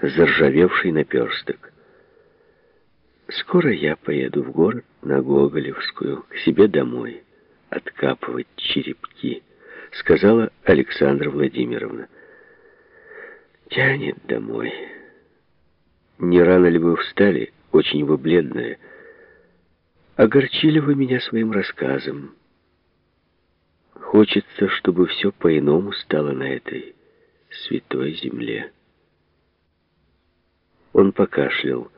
заржавевший наперсток. «Скоро я поеду в город на Гоголевскую, к себе домой, откапывать черепки», — сказала Александра Владимировна. «Тянет домой. Не рано ли вы встали? Очень вы бледная. Огорчили вы меня своим рассказом. Хочется, чтобы все по-иному стало на этой святой земле». Он покашлял.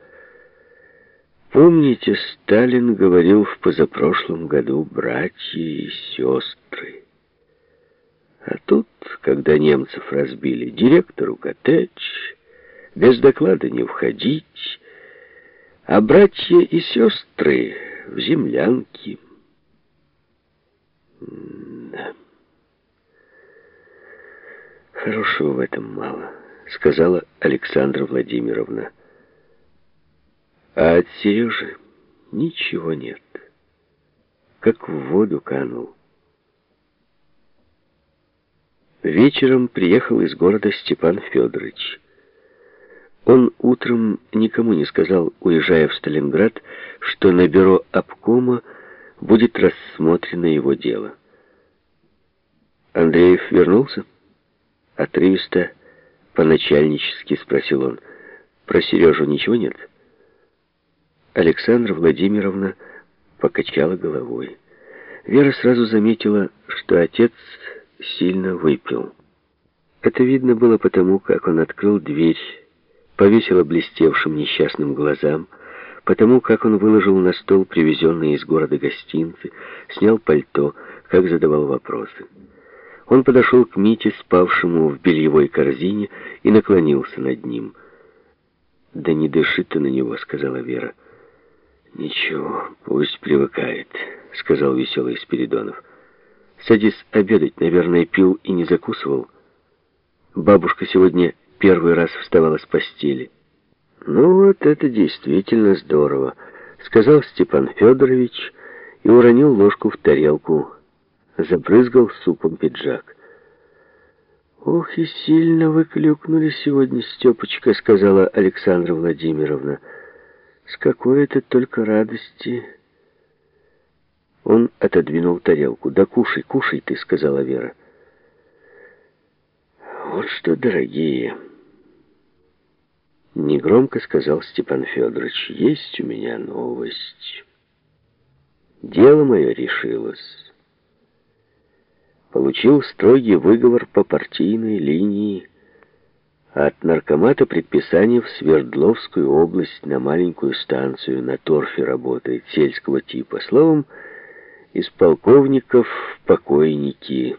Помните, Сталин говорил в позапрошлом году «братья и сестры». А тут, когда немцев разбили, директору коттедж, без доклада не входить, а братья и сестры в землянке. Да. Хорошего в этом мало, сказала Александра Владимировна. А от Сережи ничего нет. Как в воду канул. Вечером приехал из города Степан Федорович. Он утром никому не сказал, уезжая в Сталинград, что на бюро обкома будет рассмотрено его дело. Андреев вернулся? Отрывисто, по-начальнически спросил он. Про Сережу ничего нет? — Александра Владимировна покачала головой. Вера сразу заметила, что отец сильно выпил. Это видно было потому, как он открыл дверь, повесил блестевшим несчастным глазам, потому как он выложил на стол привезенные из города гостинцы, снял пальто, как задавал вопросы. Он подошел к Мите, спавшему в бельевой корзине, и наклонился над ним. «Да не дыши ты на него», — сказала Вера. «Ничего, пусть привыкает», — сказал веселый Спиридонов. «Садись обедать, наверное, пил и не закусывал. Бабушка сегодня первый раз вставала с постели». «Ну вот это действительно здорово», — сказал Степан Федорович и уронил ложку в тарелку, забрызгал супом пиджак. «Ох, и сильно вы клюкнули сегодня, Степочка», — сказала Александра Владимировна. С какой это только радости. Он отодвинул тарелку. «Да кушай, кушай ты», — сказала Вера. «Вот что, дорогие!» Негромко сказал Степан Федорович. «Есть у меня новость. Дело мое решилось. Получил строгий выговор по партийной линии от наркомата предписание в Свердловскую область на маленькую станцию на торфе работает, сельского типа. Словом, из полковников покойники.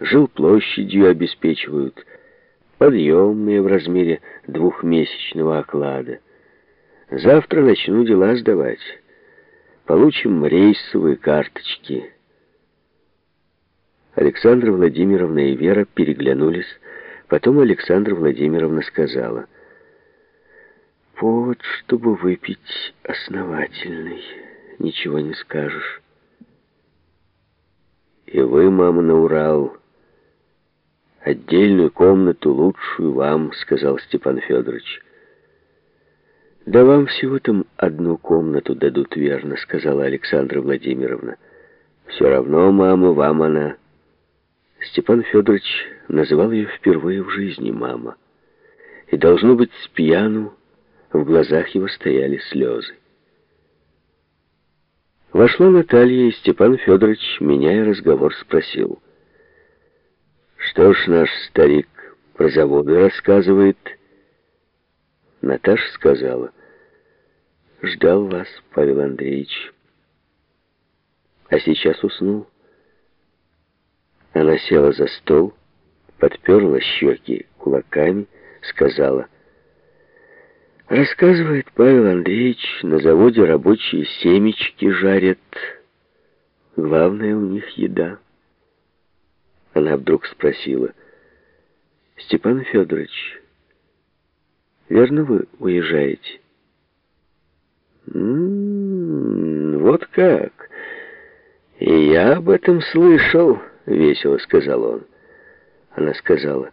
Жил площадью обеспечивают, подъемные в размере двухмесячного оклада. Завтра начну дела сдавать. Получим рейсовые карточки. Александра Владимировна и Вера переглянулись, Потом Александра Владимировна сказала, «Повод, чтобы выпить основательный, ничего не скажешь». «И вы, мама, на Урал, отдельную комнату, лучшую вам», — сказал Степан Федорович. «Да вам всего там одну комнату дадут, верно», — сказала Александра Владимировна. «Все равно, мама, вам она...» Степан Федорович называл ее впервые в жизни мама. И, должно быть, с пьяну в глазах его стояли слезы. Вошла Наталья, и Степан Федорович, меняя разговор, спросил. «Что ж наш старик про заводы рассказывает?» Наташа сказала. «Ждал вас, Павел Андреевич. А сейчас уснул». Она села за стол, подперла щеки кулаками, сказала, «Рассказывает Павел Андреевич, на заводе рабочие семечки жарят. Главное у них еда». Она вдруг спросила, «Степан Федорович, верно вы уезжаете?» «М -м, «Вот как! И я об этом слышал». — весело сказал он. Она сказала,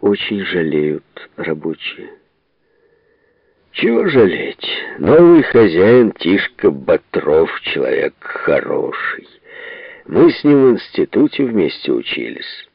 очень жалеют рабочие. Чего жалеть? Новый хозяин Тишка Батров человек хороший. Мы с ним в институте вместе учились.